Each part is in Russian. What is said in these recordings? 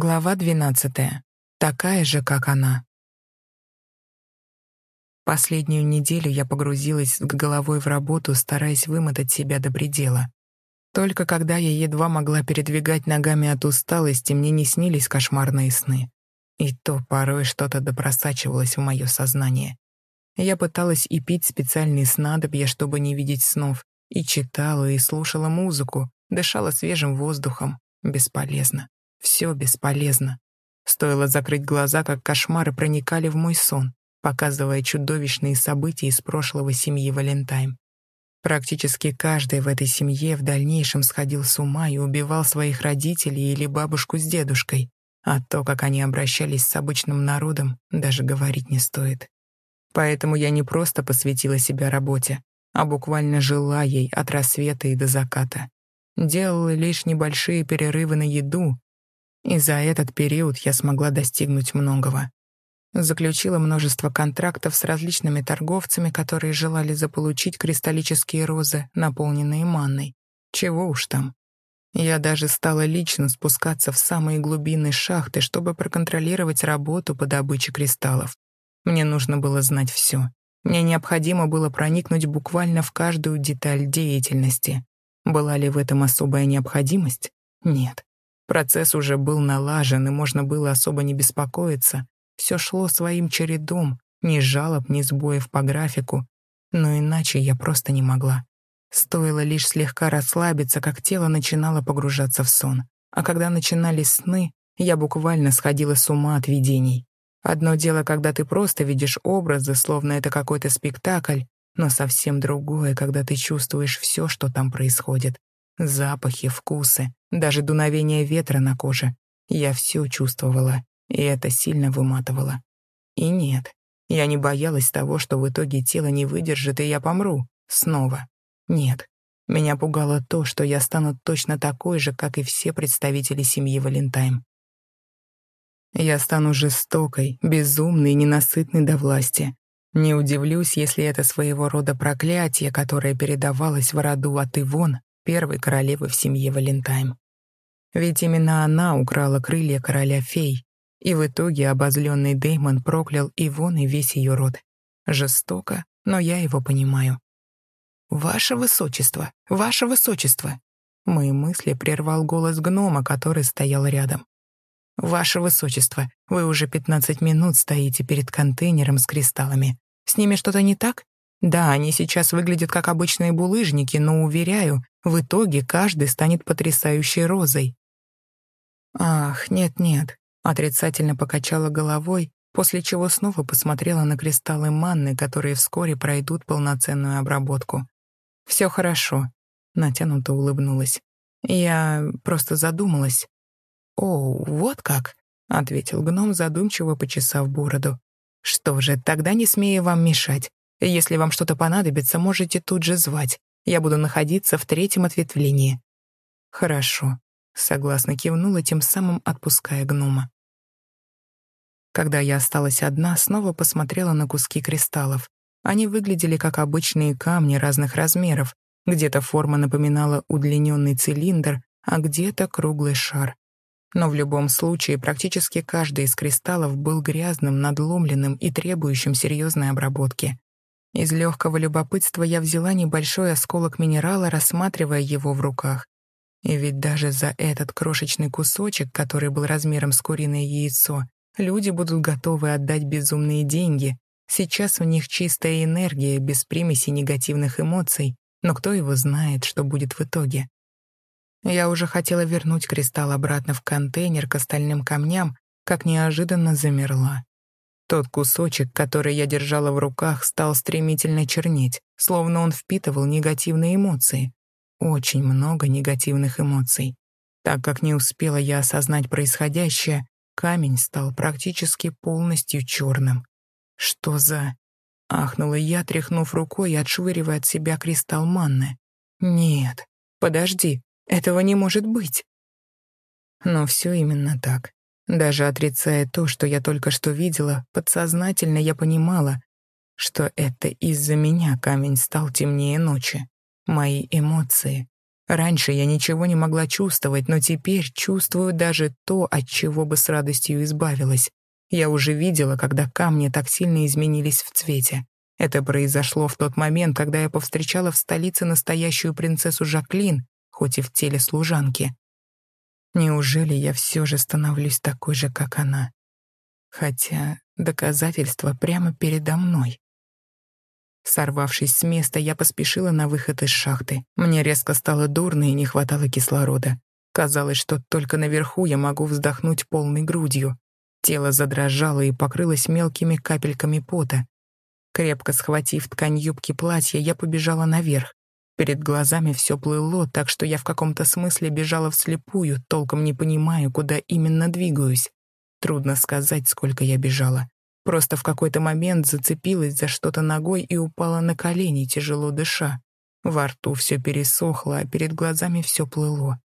Глава 12. Такая же, как она. Последнюю неделю я погрузилась с головой в работу, стараясь вымотать себя до предела. Только когда я едва могла передвигать ногами от усталости, мне не снились кошмарные сны. И то порой что-то допросачивалось в мое сознание. Я пыталась и пить специальные снадобья, чтобы не видеть снов, и читала, и слушала музыку, дышала свежим воздухом. Бесполезно. Все бесполезно. Стоило закрыть глаза, как кошмары проникали в мой сон, показывая чудовищные события из прошлого семьи Валентайм. Практически каждый в этой семье в дальнейшем сходил с ума и убивал своих родителей или бабушку с дедушкой, а то, как они обращались с обычным народом, даже говорить не стоит. Поэтому я не просто посвятила себя работе, а буквально жила ей от рассвета и до заката. Делала лишь небольшие перерывы на еду, и за этот период я смогла достигнуть многого. Заключила множество контрактов с различными торговцами, которые желали заполучить кристаллические розы, наполненные манной. Чего уж там. Я даже стала лично спускаться в самые глубины шахты, чтобы проконтролировать работу по добыче кристаллов. Мне нужно было знать все. Мне необходимо было проникнуть буквально в каждую деталь деятельности. Была ли в этом особая необходимость? Нет. Процесс уже был налажен, и можно было особо не беспокоиться. Все шло своим чередом, ни жалоб, ни сбоев по графику. Но иначе я просто не могла. Стоило лишь слегка расслабиться, как тело начинало погружаться в сон. А когда начинались сны, я буквально сходила с ума от видений. Одно дело, когда ты просто видишь образы, словно это какой-то спектакль, но совсем другое, когда ты чувствуешь все, что там происходит. Запахи, вкусы, даже дуновение ветра на коже. Я все чувствовала, и это сильно выматывало. И нет, я не боялась того, что в итоге тело не выдержит, и я помру. Снова. Нет. Меня пугало то, что я стану точно такой же, как и все представители семьи Валентайм. Я стану жестокой, безумной ненасытной до власти. Не удивлюсь, если это своего рода проклятие, которое передавалось в роду от Ивон первой королевы в семье Валентайм. Ведь именно она украла крылья короля фей, и в итоге обозленный Деймон проклял Ивон и весь ее род. Жестоко, но я его понимаю. «Ваше высочество! Ваше высочество!» Мои мысли прервал голос гнома, который стоял рядом. «Ваше высочество, вы уже пятнадцать минут стоите перед контейнером с кристаллами. С ними что-то не так? Да, они сейчас выглядят как обычные булыжники, но, уверяю, в итоге каждый станет потрясающей розой. Ах, нет-нет, отрицательно покачала головой, после чего снова посмотрела на кристаллы манны, которые вскоре пройдут полноценную обработку. «Все хорошо», — натянуто улыбнулась. «Я просто задумалась». «О, вот как», — ответил гном, задумчиво почесав бороду. «Что же, тогда не смею вам мешать. Если вам что-то понадобится, можете тут же звать. Я буду находиться в третьем ответвлении». «Хорошо», — согласно кивнула, тем самым отпуская гнома. Когда я осталась одна, снова посмотрела на куски кристаллов. Они выглядели как обычные камни разных размеров. Где-то форма напоминала удлиненный цилиндр, а где-то круглый шар. Но в любом случае практически каждый из кристаллов был грязным, надломленным и требующим серьезной обработки. Из легкого любопытства я взяла небольшой осколок минерала, рассматривая его в руках. И ведь даже за этот крошечный кусочек, который был размером с куриное яйцо, люди будут готовы отдать безумные деньги. Сейчас у них чистая энергия, без примеси негативных эмоций, но кто его знает, что будет в итоге. Я уже хотела вернуть кристалл обратно в контейнер к остальным камням, как неожиданно замерла. Тот кусочек, который я держала в руках, стал стремительно чернеть, словно он впитывал негативные эмоции. Очень много негативных эмоций. Так как не успела я осознать происходящее, камень стал практически полностью черным. «Что за...» — ахнула я, тряхнув рукой и отшвыривая от себя кристалл манны. «Нет, подожди, этого не может быть!» Но все именно так. Даже отрицая то, что я только что видела, подсознательно я понимала, что это из-за меня камень стал темнее ночи. Мои эмоции. Раньше я ничего не могла чувствовать, но теперь чувствую даже то, от чего бы с радостью избавилась. Я уже видела, когда камни так сильно изменились в цвете. Это произошло в тот момент, когда я повстречала в столице настоящую принцессу Жаклин, хоть и в теле служанки. Неужели я все же становлюсь такой же, как она? Хотя доказательства прямо передо мной. Сорвавшись с места, я поспешила на выход из шахты. Мне резко стало дурно и не хватало кислорода. Казалось, что только наверху я могу вздохнуть полной грудью. Тело задрожало и покрылось мелкими капельками пота. Крепко схватив ткань юбки платья, я побежала наверх. Перед глазами все плыло, так что я в каком-то смысле бежала вслепую, толком не понимая, куда именно двигаюсь. Трудно сказать, сколько я бежала. Просто в какой-то момент зацепилась за что-то ногой и упала на колени, тяжело дыша. Во рту все пересохло, а перед глазами все плыло.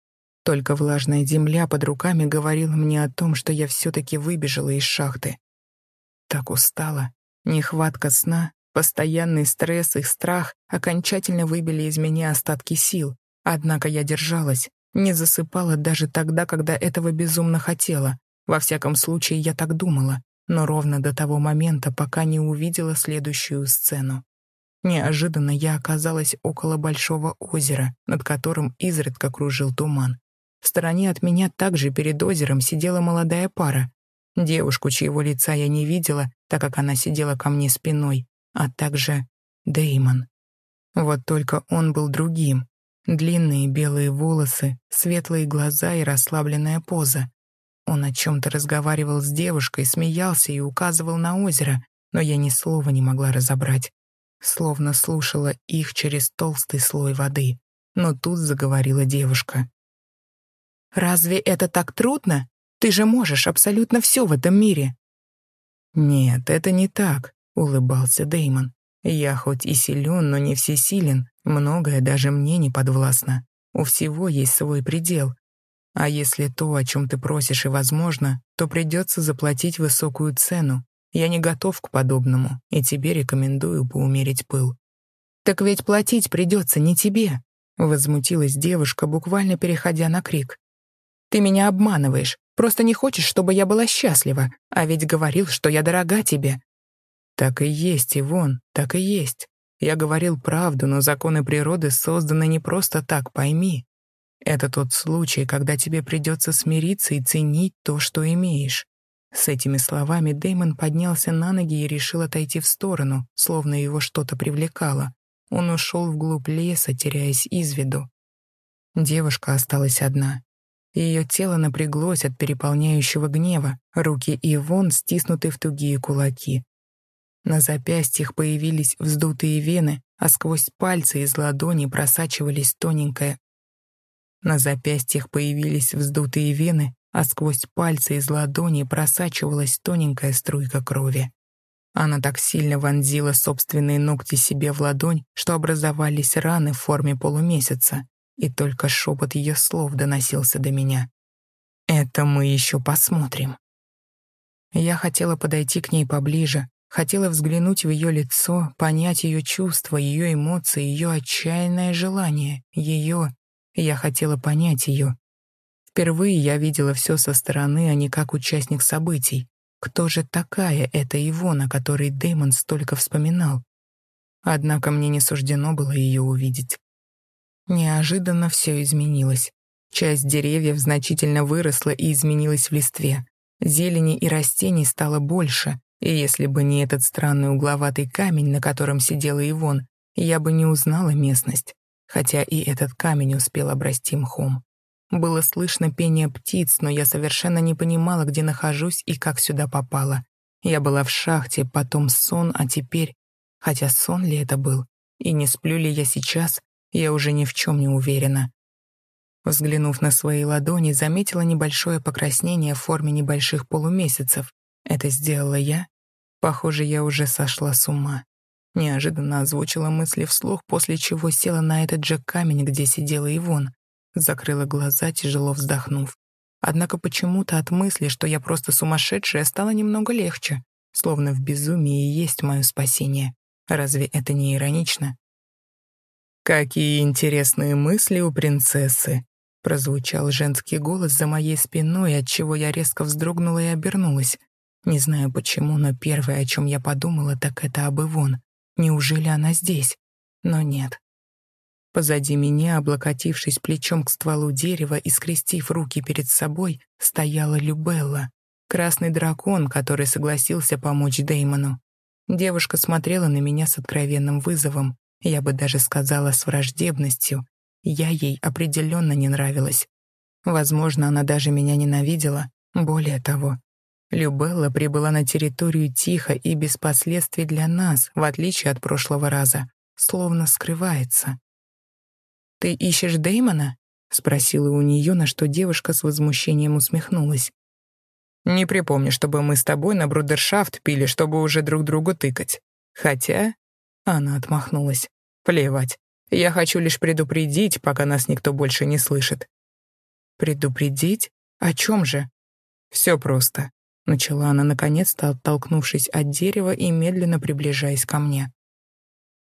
Только влажная земля под руками говорила мне о том, что я все-таки выбежала из шахты. Так устала. Нехватка сна, постоянный стресс и страх окончательно выбили из меня остатки сил. Однако я держалась, не засыпала даже тогда, когда этого безумно хотела. Во всяком случае, я так думала, но ровно до того момента, пока не увидела следующую сцену. Неожиданно я оказалась около большого озера, над которым изредка кружил туман. В стороне от меня также перед озером сидела молодая пара. Девушку, чьего лица я не видела, так как она сидела ко мне спиной, а также Деймон. Вот только он был другим. Длинные белые волосы, светлые глаза и расслабленная поза. Он о чем-то разговаривал с девушкой, смеялся и указывал на озеро, но я ни слова не могла разобрать. Словно слушала их через толстый слой воды. Но тут заговорила девушка. Разве это так трудно? Ты же можешь абсолютно все в этом мире. Нет, это не так, улыбался Деймон. Я хоть и силен, но не всесилен, многое даже мне не подвластно. У всего есть свой предел. А если то, о чем ты просишь, и возможно, то придется заплатить высокую цену. Я не готов к подобному, и тебе рекомендую поумерить пыл. Так ведь платить придется не тебе, возмутилась девушка, буквально переходя на крик. Ты меня обманываешь. Просто не хочешь, чтобы я была счастлива. А ведь говорил, что я дорога тебе». «Так и есть, Ивон, так и есть. Я говорил правду, но законы природы созданы не просто так, пойми. Это тот случай, когда тебе придется смириться и ценить то, что имеешь». С этими словами Дэймон поднялся на ноги и решил отойти в сторону, словно его что-то привлекало. Он ушел вглубь леса, теряясь из виду. Девушка осталась одна. Ее тело напряглось от переполняющего гнева, руки Ивон стиснуты в тугие кулаки. На запястьях появились вздутые вены, а сквозь пальцы из ладони просачивались тоненькая... На запястьях появились вздутые вены, а сквозь пальцы из ладони просачивалась тоненькая струйка крови. Она так сильно вонзила собственные ногти себе в ладонь, что образовались раны в форме полумесяца, и только шепот ее слов доносился до меня. «Это мы еще посмотрим». Я хотела подойти к ней поближе, хотела взглянуть в ее лицо, понять ее чувства, ее эмоции, ее отчаянное желание, ее... Я хотела понять ее. Впервые я видела все со стороны, а не как участник событий. Кто же такая эта Ивона, которой Дэймон столько вспоминал? Однако мне не суждено было ее увидеть. Неожиданно все изменилось. Часть деревьев значительно выросла и изменилась в листве. Зелени и растений стало больше, и если бы не этот странный угловатый камень, на котором сидела Ивон, я бы не узнала местность, хотя и этот камень успел обрасти мхом. Было слышно пение птиц, но я совершенно не понимала, где нахожусь и как сюда попала. Я была в шахте, потом сон, а теперь... Хотя сон ли это был? И не сплю ли я сейчас, я уже ни в чем не уверена. Взглянув на свои ладони, заметила небольшое покраснение в форме небольших полумесяцев. Это сделала я? Похоже, я уже сошла с ума. Неожиданно озвучила мысли вслух, после чего села на этот же камень, где сидела Ивон. Закрыла глаза, тяжело вздохнув. Однако почему-то от мысли, что я просто сумасшедшая, стало немного легче. Словно в безумии есть мое спасение. Разве это не иронично? «Какие интересные мысли у принцессы!» Прозвучал женский голос за моей спиной, отчего я резко вздрогнула и обернулась. Не знаю почему, но первое, о чем я подумала, так это об Ивон. Неужели она здесь? Но нет. Позади меня, облокотившись плечом к стволу дерева и скрестив руки перед собой, стояла Любелла, красный дракон, который согласился помочь Деймону. Девушка смотрела на меня с откровенным вызовом, я бы даже сказала с враждебностью. Я ей определенно не нравилась. Возможно, она даже меня ненавидела. Более того, Любелла прибыла на территорию тихо и без последствий для нас, в отличие от прошлого раза, словно скрывается. «Ты ищешь Дэймона?» — спросила у нее, на что девушка с возмущением усмехнулась. «Не припомню, чтобы мы с тобой на брудершафт пили, чтобы уже друг другу тыкать. Хотя...» — она отмахнулась. «Плевать. Я хочу лишь предупредить, пока нас никто больше не слышит». «Предупредить? О чем же?» «Все просто», — начала она наконец-то, оттолкнувшись от дерева и медленно приближаясь ко мне.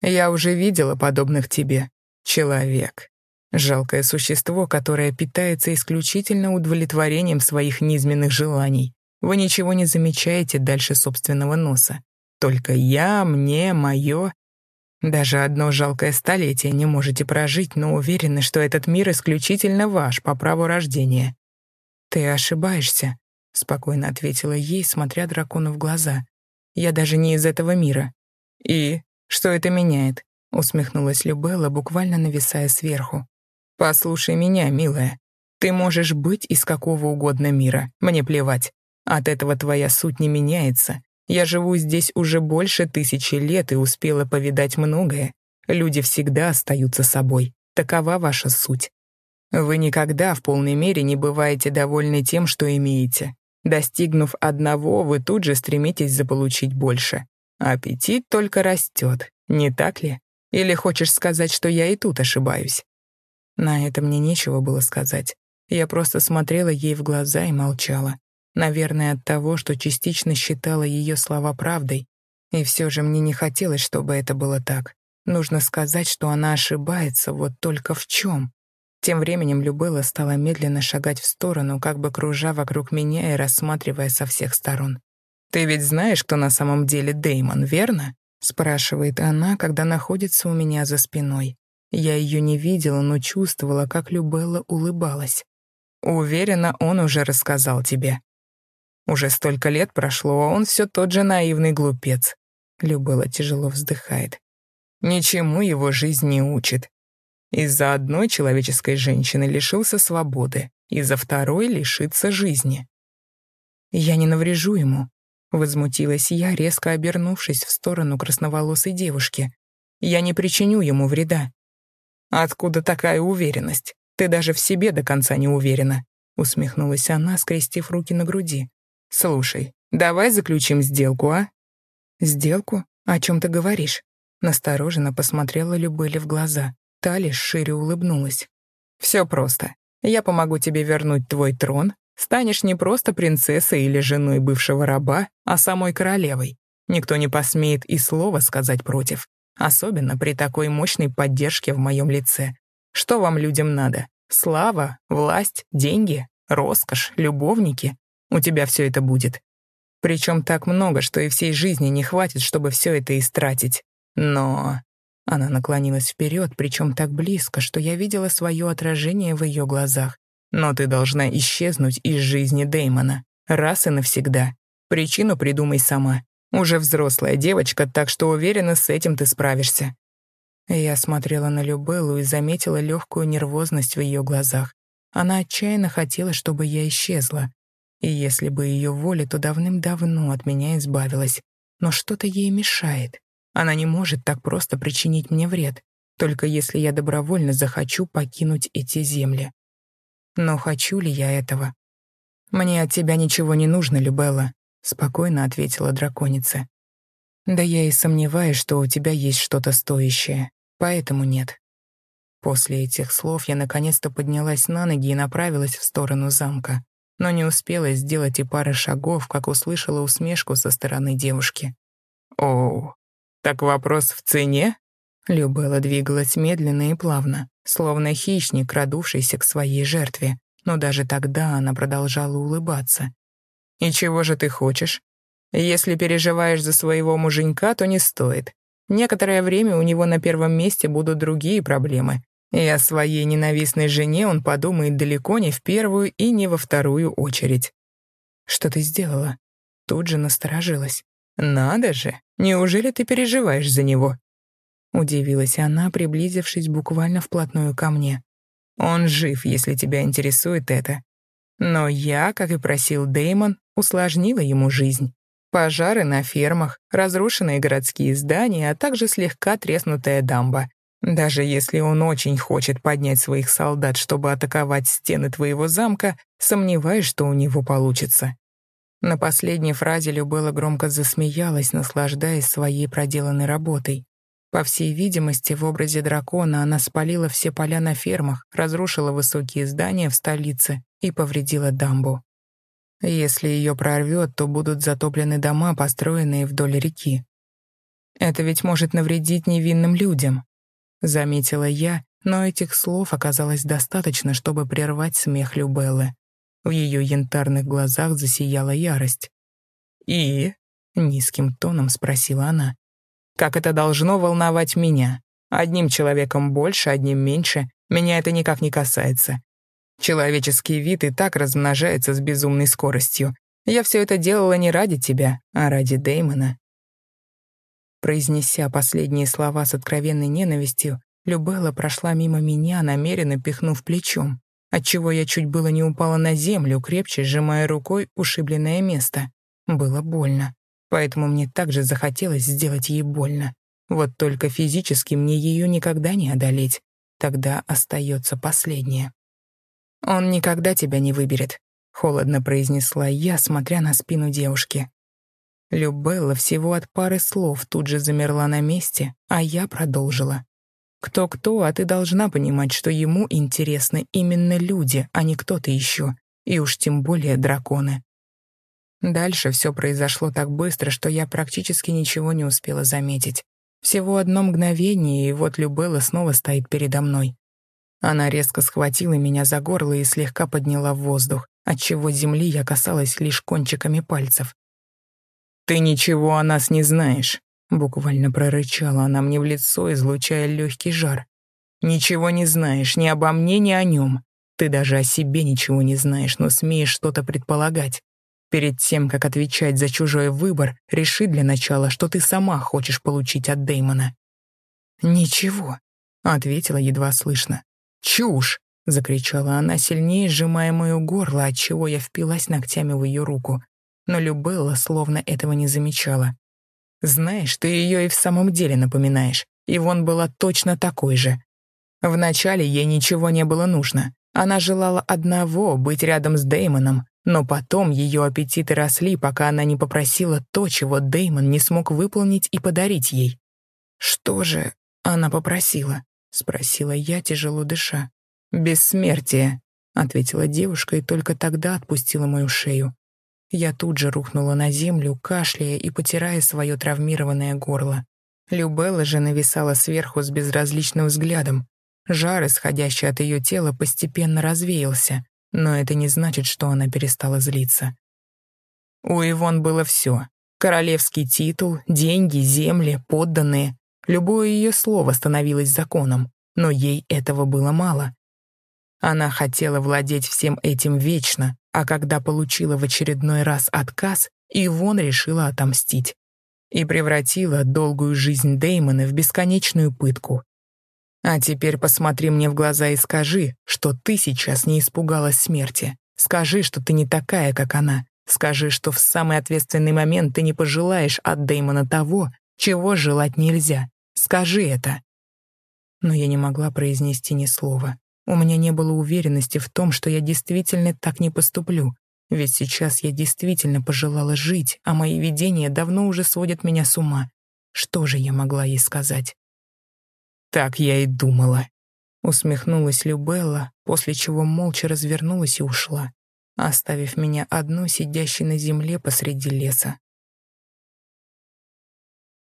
«Я уже видела подобных тебе. Человек. Жалкое существо, которое питается исключительно удовлетворением своих низменных желаний. Вы ничего не замечаете дальше собственного носа. Только я, мне, мое. Даже одно жалкое столетие не можете прожить, но уверены, что этот мир исключительно ваш по праву рождения. «Ты ошибаешься», — спокойно ответила ей, смотря дракону в глаза. «Я даже не из этого мира». «И? Что это меняет?» усмехнулась Любелла, буквально нависая сверху. «Послушай меня, милая. Ты можешь быть из какого угодно мира, мне плевать. От этого твоя суть не меняется. Я живу здесь уже больше тысячи лет и успела повидать многое. Люди всегда остаются собой. Такова ваша суть. Вы никогда в полной мере не бываете довольны тем, что имеете. Достигнув одного, вы тут же стремитесь заполучить больше. Аппетит только растет, не так ли? Или хочешь сказать, что я и тут ошибаюсь?» На это мне нечего было сказать. Я просто смотрела ей в глаза и молчала. Наверное, от того, что частично считала ее слова правдой. И все же мне не хотелось, чтобы это было так. Нужно сказать, что она ошибается, вот только в чем. Тем временем Любела стала медленно шагать в сторону, как бы кружа вокруг меня и рассматривая со всех сторон. «Ты ведь знаешь, кто на самом деле Деймон, верно?» спрашивает она, когда находится у меня за спиной. Я ее не видела, но чувствовала, как Любелла улыбалась. Уверена, он уже рассказал тебе. Уже столько лет прошло, а он все тот же наивный глупец. Любелла тяжело вздыхает. Ничему его жизнь не учит. Из-за одной человеческой женщины лишился свободы, из-за второй лишится жизни. Я не наврежу ему, Возмутилась я, резко обернувшись в сторону красноволосой девушки. «Я не причиню ему вреда». «Откуда такая уверенность? Ты даже в себе до конца не уверена», усмехнулась она, скрестив руки на груди. «Слушай, давай заключим сделку, а?» «Сделку? О чем ты говоришь?» Настороженно посмотрела Любыли в глаза. Та лишь шире улыбнулась. «Все просто. Я помогу тебе вернуть твой трон, Станешь не просто принцессой или женой бывшего раба, а самой королевой. Никто не посмеет и слова сказать против. Особенно при такой мощной поддержке в моем лице. Что вам, людям, надо? Слава, власть, деньги, роскошь, любовники? У тебя все это будет. Причем так много, что и всей жизни не хватит, чтобы все это истратить. Но... Она наклонилась вперед, причем так близко, что я видела свое отражение в ее глазах. Но ты должна исчезнуть из жизни Дэймона. Раз и навсегда. Причину придумай сама. Уже взрослая девочка, так что уверена, с этим ты справишься». Я смотрела на Любеллу и заметила легкую нервозность в ее глазах. Она отчаянно хотела, чтобы я исчезла. И если бы ее воля, то давным-давно от меня избавилась. Но что-то ей мешает. Она не может так просто причинить мне вред, только если я добровольно захочу покинуть эти земли. Но хочу ли я этого? «Мне от тебя ничего не нужно, Любелла», — спокойно ответила драконица. «Да я и сомневаюсь, что у тебя есть что-то стоящее, поэтому нет». После этих слов я наконец-то поднялась на ноги и направилась в сторону замка, но не успела сделать и пары шагов, как услышала усмешку со стороны девушки. «Оу, так вопрос в цене?» Любелла двигалась медленно и плавно, словно хищник, крадувшийся к своей жертве, но даже тогда она продолжала улыбаться. «И чего же ты хочешь? Если переживаешь за своего муженька, то не стоит. Некоторое время у него на первом месте будут другие проблемы, и о своей ненавистной жене он подумает далеко не в первую и не во вторую очередь. «Что ты сделала?» Тут же насторожилась. «Надо же! Неужели ты переживаешь за него?» Удивилась она, приблизившись буквально вплотную ко мне. «Он жив, если тебя интересует это. Но я, как и просил Деймон, усложнила ему жизнь. Пожары на фермах, разрушенные городские здания, а также слегка треснутая дамба. Даже если он очень хочет поднять своих солдат, чтобы атаковать стены твоего замка, сомневаюсь, что у него получится. На последней фразе Любела громко засмеялась, наслаждаясь своей проделанной работой. По всей видимости, в образе дракона она спалила все поля на фермах, разрушила высокие здания в столице и повредила дамбу. Если ее прорвет, то будут затоплены дома, построенные вдоль реки. Это ведь может навредить невинным людям, заметила я, но этих слов оказалось достаточно, чтобы прервать смех Любеллы. В ее янтарных глазах засияла ярость. «И?» — низким тоном спросила она. «Как это должно волновать меня? Одним человеком больше, одним меньше. Меня это никак не касается. Человеческий вид и так размножается с безумной скоростью. Я все это делала не ради тебя, а ради Дэймона. Произнеся последние слова с откровенной ненавистью, Любелла прошла мимо меня, намеренно пихнув плечом, отчего я чуть было не упала на землю, крепче сжимая рукой ушибленное место. Было больно, поэтому мне также захотелось сделать ей больно. Вот только физически мне ее никогда не одолеть. Тогда остается последнее. «Он никогда тебя не выберет», — холодно произнесла я, смотря на спину девушки. Любелла всего от пары слов тут же замерла на месте, а я продолжила. Кто-кто, а ты должна понимать, что ему интересны именно люди, а не кто-то еще, и уж тем более драконы. Дальше все произошло так быстро, что я практически ничего не успела заметить. Всего одно мгновение, и вот Любелла снова стоит передо мной. Она резко схватила меня за горло и слегка подняла в воздух, отчего земли я касалась лишь кончиками пальцев. «Ты ничего о нас не знаешь», — буквально прорычала она мне в лицо, излучая легкий жар. «Ничего не знаешь ни обо мне, ни о нем. Ты даже о себе ничего не знаешь, но смеешь что-то предполагать. Перед тем, как отвечать за чужой выбор, реши для начала, что ты сама хочешь получить от Дэймона». «Ничего», — ответила едва слышно. «Чушь!» — закричала она, сильнее сжимая мое горло, отчего я впилась ногтями в ее руку но Любелла словно этого не замечала. «Знаешь, ты ее и в самом деле напоминаешь. и вон была точно такой же. Вначале ей ничего не было нужно. Она желала одного — быть рядом с Деймоном, но потом ее аппетиты росли, пока она не попросила то, чего Деймон не смог выполнить и подарить ей. «Что же она попросила?» — спросила я, тяжело дыша. «Бессмертие», — ответила девушка и только тогда отпустила мою шею. Я тут же рухнула на землю, кашляя и потирая свое травмированное горло. Любелла же нависала сверху с безразличным взглядом. Жар, исходящий от ее тела, постепенно развеялся, но это не значит, что она перестала злиться. У Ивон было все. Королевский титул, деньги, земли, подданные. Любое ее слово становилось законом, но ей этого было мало. Она хотела владеть всем этим вечно, а когда получила в очередной раз отказ, Ивон решила отомстить. И превратила долгую жизнь Дэймона в бесконечную пытку. А теперь посмотри мне в глаза и скажи, что ты сейчас не испугалась смерти. Скажи, что ты не такая, как она. Скажи, что в самый ответственный момент ты не пожелаешь от Дэймона того, чего желать нельзя. Скажи это. Но я не могла произнести ни слова. У меня не было уверенности в том, что я действительно так не поступлю, ведь сейчас я действительно пожелала жить, а мои видения давно уже сводят меня с ума. Что же я могла ей сказать? «Так я и думала», — усмехнулась Любелла, после чего молча развернулась и ушла, оставив меня одну сидящей на земле посреди леса.